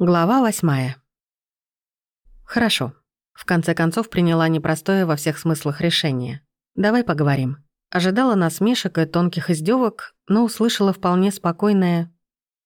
Глава восьмая. Хорошо. В конце концов приняла непростое во всех смыслах решение. Давай поговорим. Ожидала насмешек и тонких издевок, но услышала вполне спокойное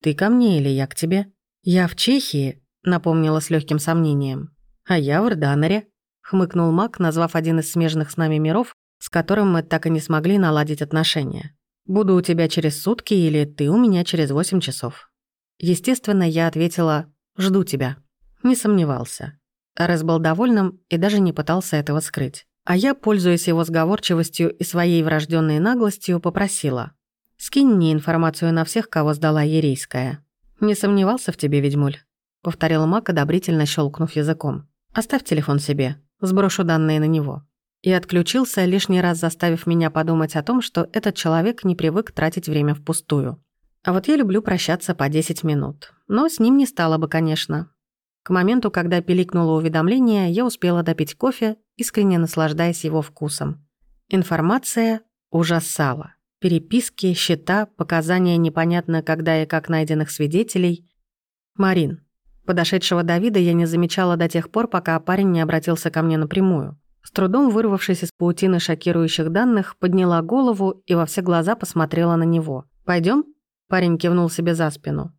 «Ты ко мне или я к тебе?» «Я в Чехии», — напомнила с легким сомнением. «А я в Рданаре», — хмыкнул Мак, назвав один из смежных с нами миров, с которым мы так и не смогли наладить отношения. «Буду у тебя через сутки или ты у меня через восемь часов». Естественно, я ответила Жду тебя». Не сомневался. Арес был довольным и даже не пытался этого скрыть. А я, пользуясь его сговорчивостью и своей врожденной наглостью, попросила. «Скинь мне информацию на всех, кого сдала Ерейская». «Не сомневался в тебе, ведьмуль», — повторил Мак, одобрительно щелкнув языком. «Оставь телефон себе, сброшу данные на него». И отключился, лишний раз заставив меня подумать о том, что этот человек не привык тратить время впустую. А вот я люблю прощаться по 10 минут. Но с ним не стало бы, конечно. К моменту, когда пиликнуло уведомление, я успела допить кофе, искренне наслаждаясь его вкусом. Информация ужасала. Переписки, счета, показания непонятно когда и как найденных свидетелей. Марин. Подошедшего Давида я не замечала до тех пор, пока парень не обратился ко мне напрямую. С трудом вырвавшись из паутины шокирующих данных, подняла голову и во все глаза посмотрела на него. Пойдем? Парень кивнул себе за спину.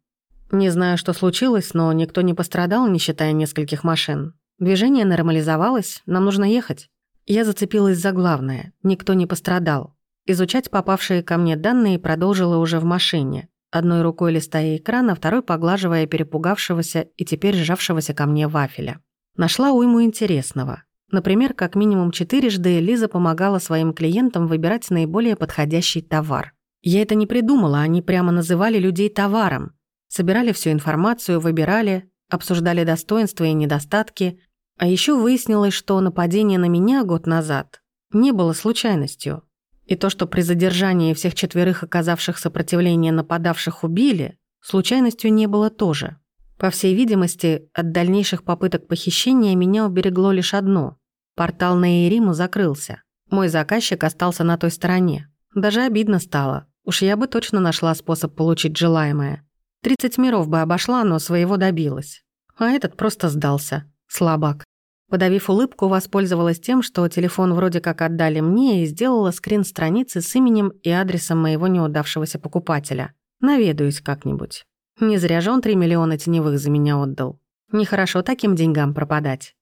Не знаю, что случилось, но никто не пострадал, не считая нескольких машин. Движение нормализовалось, нам нужно ехать. Я зацепилась за главное. Никто не пострадал. Изучать попавшие ко мне данные продолжила уже в машине, одной рукой листая экран, а второй поглаживая перепугавшегося и теперь сжавшегося ко мне вафеля. Нашла уйму интересного. Например, как минимум четырежды Лиза помогала своим клиентам выбирать наиболее подходящий товар. Я это не придумала, они прямо называли людей товаром. Собирали всю информацию, выбирали, обсуждали достоинства и недостатки. А еще выяснилось, что нападение на меня год назад не было случайностью. И то, что при задержании всех четверых оказавших сопротивление нападавших убили, случайностью не было тоже. По всей видимости, от дальнейших попыток похищения меня уберегло лишь одно. Портал на Иериму закрылся. Мой заказчик остался на той стороне. Даже обидно стало. Уж я бы точно нашла способ получить желаемое. Тридцать миров бы обошла, но своего добилась. А этот просто сдался. Слабак. Подавив улыбку, воспользовалась тем, что телефон вроде как отдали мне и сделала скрин страницы с именем и адресом моего неудавшегося покупателя. Наведаюсь как-нибудь. Не зря же он 3 миллиона теневых за меня отдал. Нехорошо таким деньгам пропадать.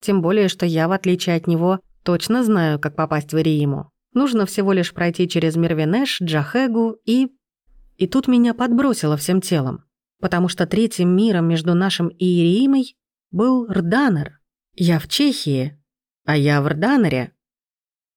Тем более, что я, в отличие от него, точно знаю, как попасть в Ирииму. Нужно всего лишь пройти через Мирвинеш, Джахегу и... И тут меня подбросило всем телом, потому что третьим миром между нашим и Иеримой был Рданер. Я в Чехии, а я в Рданере.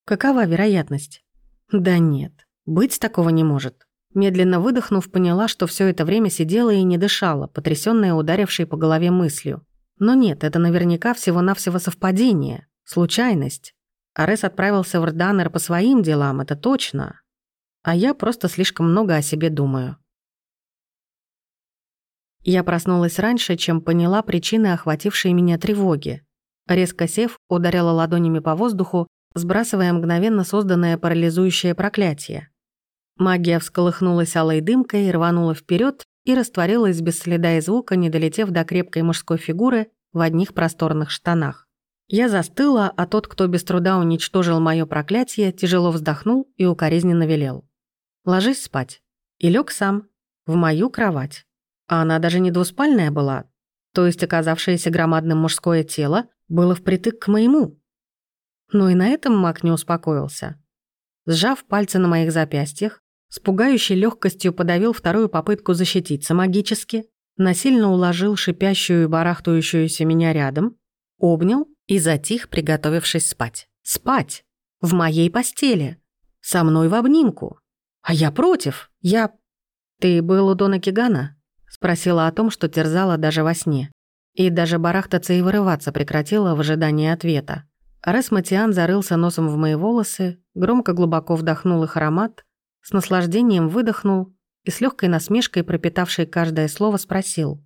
Какова вероятность? Да нет, быть такого не может. Медленно выдохнув, поняла, что все это время сидела и не дышала, потрясённая ударившей по голове мыслью. Но нет, это наверняка всего-навсего совпадение, случайность. Арес отправился в Рданер по своим делам, это точно. А я просто слишком много о себе думаю. Я проснулась раньше, чем поняла причины охватившей меня тревоги. Резко сев, ударяла ладонями по воздуху, сбрасывая мгновенно созданное парализующее проклятие. Магия всколыхнулась алой дымкой, рванула вперед и растворилась без следа и звука, не долетев до крепкой мужской фигуры в одних просторных штанах. Я застыла, а тот, кто без труда уничтожил мое проклятие, тяжело вздохнул и укоризненно велел. «Ложись спать». И лег сам, в мою кровать. А она даже не двуспальная была, то есть оказавшееся громадным мужское тело было впритык к моему. Но и на этом маг не успокоился. Сжав пальцы на моих запястьях, с пугающей легкостью подавил вторую попытку защититься магически, насильно уложил шипящую и барахтающуюся меня рядом, обнял и затих, приготовившись спать. Спать! В моей постели! Со мной в обнимку! А я против! Я... «Ты был у Дона Кигана?» Спросила о том, что терзала даже во сне. И даже барахтаться и вырываться прекратила в ожидании ответа. Арес Матиан зарылся носом в мои волосы, громко глубоко вдохнул их аромат, с наслаждением выдохнул и с легкой насмешкой, пропитавшей каждое слово, спросил.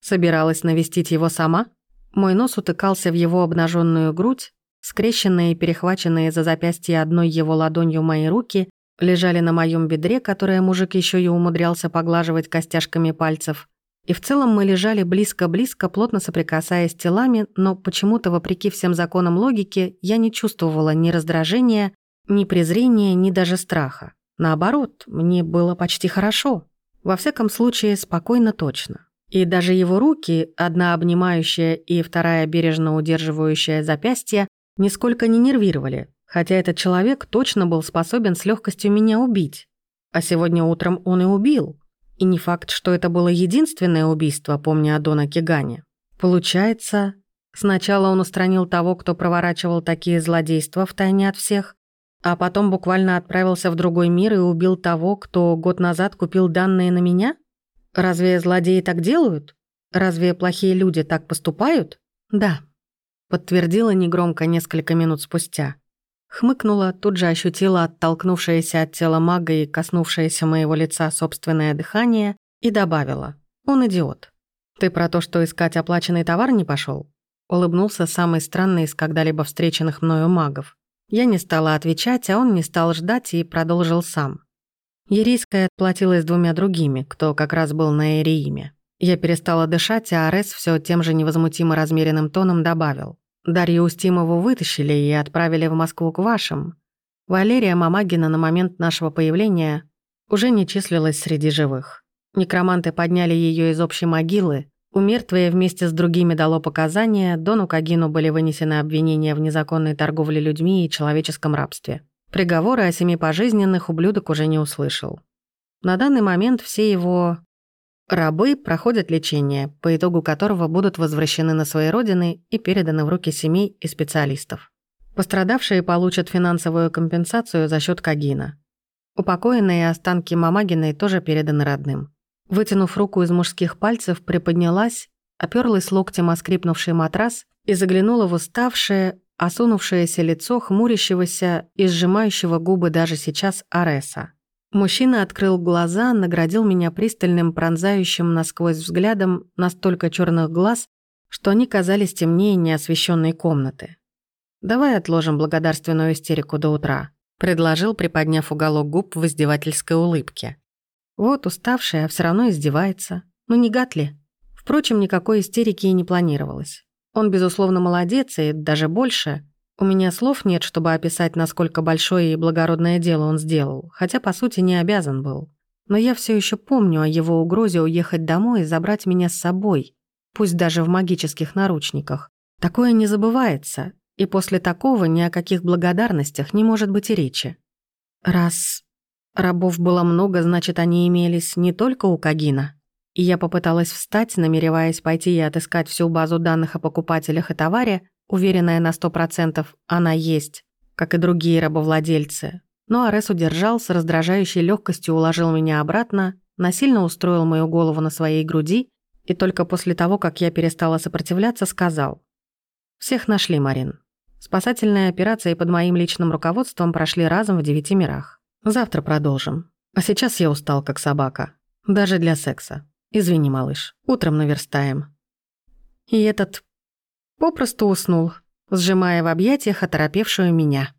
«Собиралась навестить его сама?» Мой нос утыкался в его обнаженную грудь, скрещенные и перехваченные за запястье одной его ладонью мои руки лежали на моем бедре, которое мужик еще и умудрялся поглаживать костяшками пальцев. И в целом мы лежали близко-близко, плотно соприкасаясь телами, но почему-то, вопреки всем законам логики, я не чувствовала ни раздражения, ни презрения, ни даже страха. Наоборот, мне было почти хорошо. Во всяком случае, спокойно точно. И даже его руки, одна обнимающая и вторая бережно удерживающая запястье, нисколько не нервировали, хотя этот человек точно был способен с легкостью меня убить. А сегодня утром он и убил. И не факт, что это было единственное убийство, помня о Дона Кигане. Получается, сначала он устранил того, кто проворачивал такие злодейства втайне от всех, а потом буквально отправился в другой мир и убил того, кто год назад купил данные на меня? Разве злодеи так делают? Разве плохие люди так поступают? Да, подтвердила негромко несколько минут спустя. Хмыкнула, тут же ощутила оттолкнувшееся от тела мага и коснувшееся моего лица собственное дыхание и добавила. «Он идиот. Ты про то, что искать оплаченный товар не пошел? Улыбнулся самый странный из когда-либо встреченных мною магов. Я не стала отвечать, а он не стал ждать и продолжил сам. Ерийская отплатилась двумя другими, кто как раз был на Эрииме. Я перестала дышать, а Арес все тем же невозмутимо размеренным тоном добавил. Дарью Устимову вытащили и отправили в Москву к вашим. Валерия Мамагина на момент нашего появления уже не числилась среди живых. Некроманты подняли ее из общей могилы, у мертвые вместе с другими дало показания, Дону Кагину были вынесены обвинения в незаконной торговле людьми и человеческом рабстве. Приговоры о семи пожизненных ублюдок уже не услышал. На данный момент все его рабы проходят лечение, по итогу которого будут возвращены на свои родины и переданы в руки семей и специалистов. Пострадавшие получат финансовую компенсацию за счет Кагина. Упокоенные останки Мамагиной тоже переданы родным. Вытянув руку из мужских пальцев, приподнялась, оперлась локтем о скрипнувший матрас и заглянула в уставшее, осунувшееся лицо хмурящегося и сжимающего губы даже сейчас Ареса. Мужчина открыл глаза, наградил меня пристальным, пронзающим насквозь взглядом настолько черных глаз, что они казались темнее неосвещенной комнаты. «Давай отложим благодарственную истерику до утра», — предложил, приподняв уголок губ в издевательской улыбке. Вот уставшая, все равно издевается. Ну не гад ли? Впрочем, никакой истерики и не планировалось. Он, безусловно, молодец, и даже больше. У меня слов нет, чтобы описать, насколько большое и благородное дело он сделал, хотя, по сути, не обязан был. Но я все еще помню о его угрозе уехать домой и забрать меня с собой, пусть даже в магических наручниках. Такое не забывается, и после такого ни о каких благодарностях не может быть и речи. Раз Рабов было много, значит, они имелись не только у Кагина. И я попыталась встать, намереваясь пойти и отыскать всю базу данных о покупателях и товаре, уверенная на сто процентов, она есть, как и другие рабовладельцы. Но Арес удержал, с раздражающей легкостью уложил меня обратно, насильно устроил мою голову на своей груди и только после того, как я перестала сопротивляться, сказал. «Всех нашли, Марин. Спасательные операции под моим личным руководством прошли разом в девяти мирах. Завтра продолжим. А сейчас я устал, как собака. Даже для секса. Извини, малыш. Утром наверстаем. И этот попросту уснул, сжимая в объятиях оторопевшую меня.